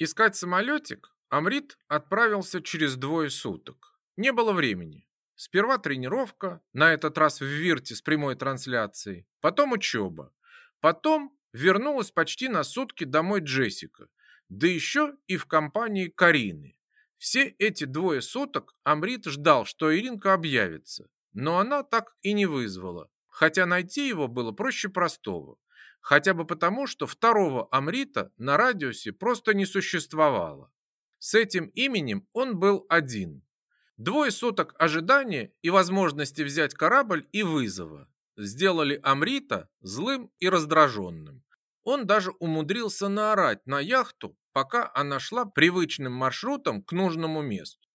Искать самолетик Амрит отправился через двое суток. Не было времени. Сперва тренировка, на этот раз в Вирте с прямой трансляцией, потом учеба. Потом вернулась почти на сутки домой Джессика, да еще и в компании Карины. Все эти двое суток Амрит ждал, что Иринка объявится, но она так и не вызвала, хотя найти его было проще простого. Хотя бы потому, что второго Амрита на радиусе просто не существовало. С этим именем он был один. Двое суток ожидания и возможности взять корабль и вызова сделали Амрита злым и раздраженным. Он даже умудрился наорать на яхту, пока она шла привычным маршрутом к нужному месту.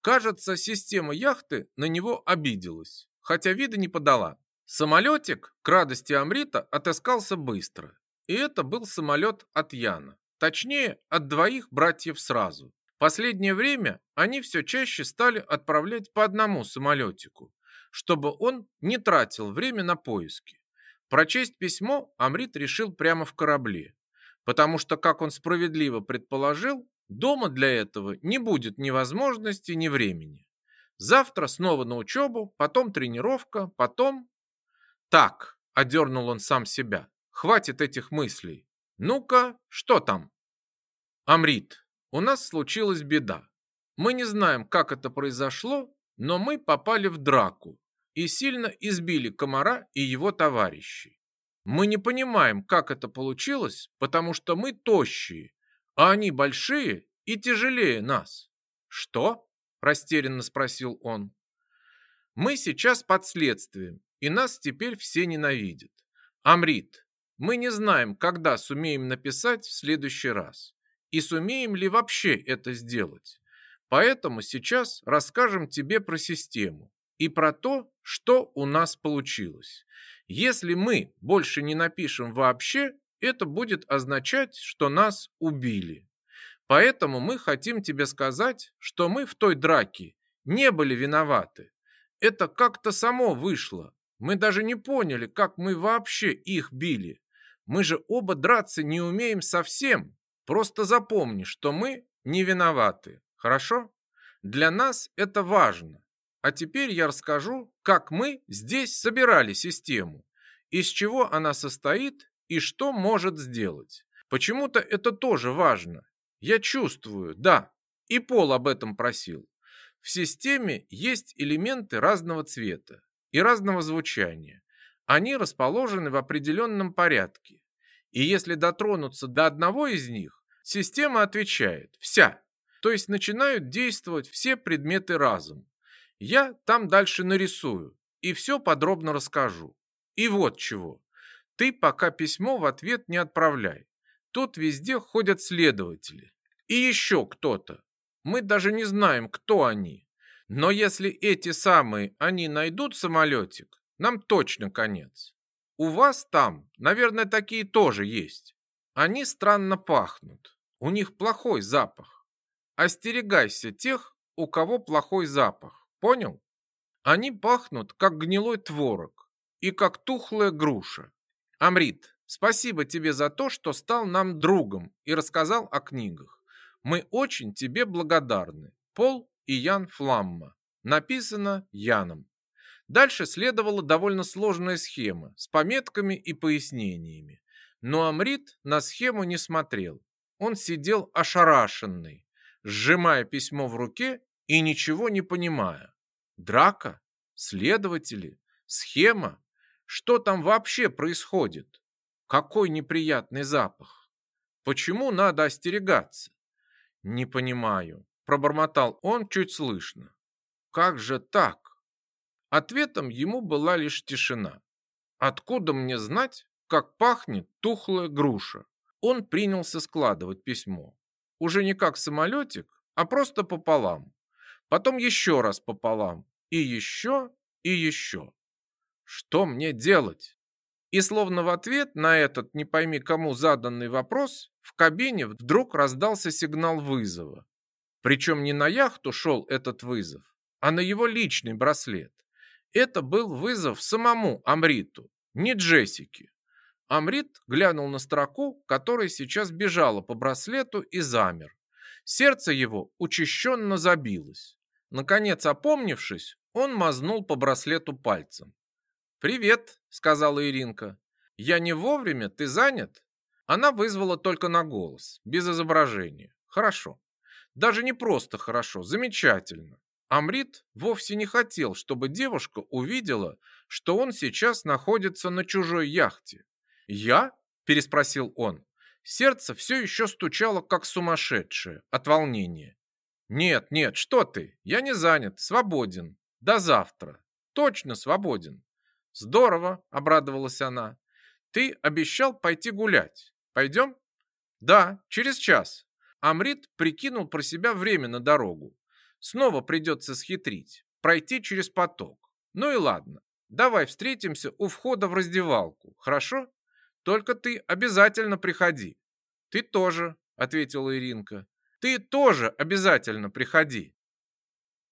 Кажется, система яхты на него обиделась, хотя вида не подала. Самолетик, к радости Амрита, отыскался быстро. И это был самолет от Яна. Точнее, от двоих братьев сразу. Последнее время они все чаще стали отправлять по одному самолетику, чтобы он не тратил время на поиски. Прочесть письмо Амрит решил прямо в корабле, потому что, как он справедливо предположил, дома для этого не будет ни возможности, ни времени. Завтра снова на учебу, потом тренировка, потом... Так, одернул он сам себя, хватит этих мыслей. Ну-ка, что там? Амрит, у нас случилась беда. Мы не знаем, как это произошло, но мы попали в драку и сильно избили комара и его товарищей. Мы не понимаем, как это получилось, потому что мы тощие, а они большие и тяжелее нас. Что? растерянно спросил он. Мы сейчас под следствием, и нас теперь все ненавидят. Амрит, мы не знаем, когда сумеем написать в следующий раз и сумеем ли вообще это сделать. Поэтому сейчас расскажем тебе про систему и про то, что у нас получилось. Если мы больше не напишем вообще, это будет означать, что нас убили. Поэтому мы хотим тебе сказать, что мы в той драке не были виноваты. Это как-то само вышло. Мы даже не поняли, как мы вообще их били. Мы же оба драться не умеем совсем. Просто запомни, что мы не виноваты, хорошо? Для нас это важно. А теперь я расскажу, как мы здесь собирали систему, из чего она состоит и что может сделать. Почему-то это тоже важно. Я чувствую, да, и Пол об этом просил. В системе есть элементы разного цвета и разного звучания. Они расположены в определенном порядке. И если дотронуться до одного из них, Система отвечает «вся», то есть начинают действовать все предметы разом. Я там дальше нарисую и все подробно расскажу. И вот чего. Ты пока письмо в ответ не отправляй. Тут везде ходят следователи. И еще кто-то. Мы даже не знаем, кто они. Но если эти самые они найдут самолетик, нам точно конец. У вас там, наверное, такие тоже есть. Они странно пахнут. У них плохой запах. Остерегайся тех, у кого плохой запах. Понял? Они пахнут, как гнилой творог и как тухлая груша. Амрит, спасибо тебе за то, что стал нам другом и рассказал о книгах. Мы очень тебе благодарны. Пол и Ян Фламма. Написано Яном. Дальше следовала довольно сложная схема с пометками и пояснениями. Но Амрит на схему не смотрел. Он сидел ошарашенный, сжимая письмо в руке и ничего не понимая. Драка? Следователи? Схема? Что там вообще происходит? Какой неприятный запах? Почему надо остерегаться? Не понимаю, пробормотал он чуть слышно. Как же так? Ответом ему была лишь тишина. Откуда мне знать, как пахнет тухлая груша? он принялся складывать письмо. Уже не как самолетик, а просто пополам. Потом еще раз пополам. И еще, и еще. Что мне делать? И словно в ответ на этот не пойми кому заданный вопрос, в кабине вдруг раздался сигнал вызова. Причем не на яхту шел этот вызов, а на его личный браслет. Это был вызов самому Амриту, не Джессике. Амрит глянул на строку, которая сейчас бежала по браслету и замер. Сердце его учащенно забилось. Наконец, опомнившись, он мазнул по браслету пальцем. «Привет», — сказала Иринка. «Я не вовремя, ты занят?» Она вызвала только на голос, без изображения. «Хорошо. Даже не просто хорошо, замечательно. Амрит вовсе не хотел, чтобы девушка увидела, что он сейчас находится на чужой яхте. «Я?» – переспросил он. Сердце все еще стучало, как сумасшедшее, от волнения. «Нет, нет, что ты? Я не занят, свободен. До завтра. Точно свободен». «Здорово», – обрадовалась она. «Ты обещал пойти гулять. Пойдем?» «Да, через час». Амрит прикинул про себя время на дорогу. Снова придется схитрить, пройти через поток. Ну и ладно, давай встретимся у входа в раздевалку, хорошо? Только ты обязательно приходи. Ты тоже, ответила Иринка. Ты тоже обязательно приходи.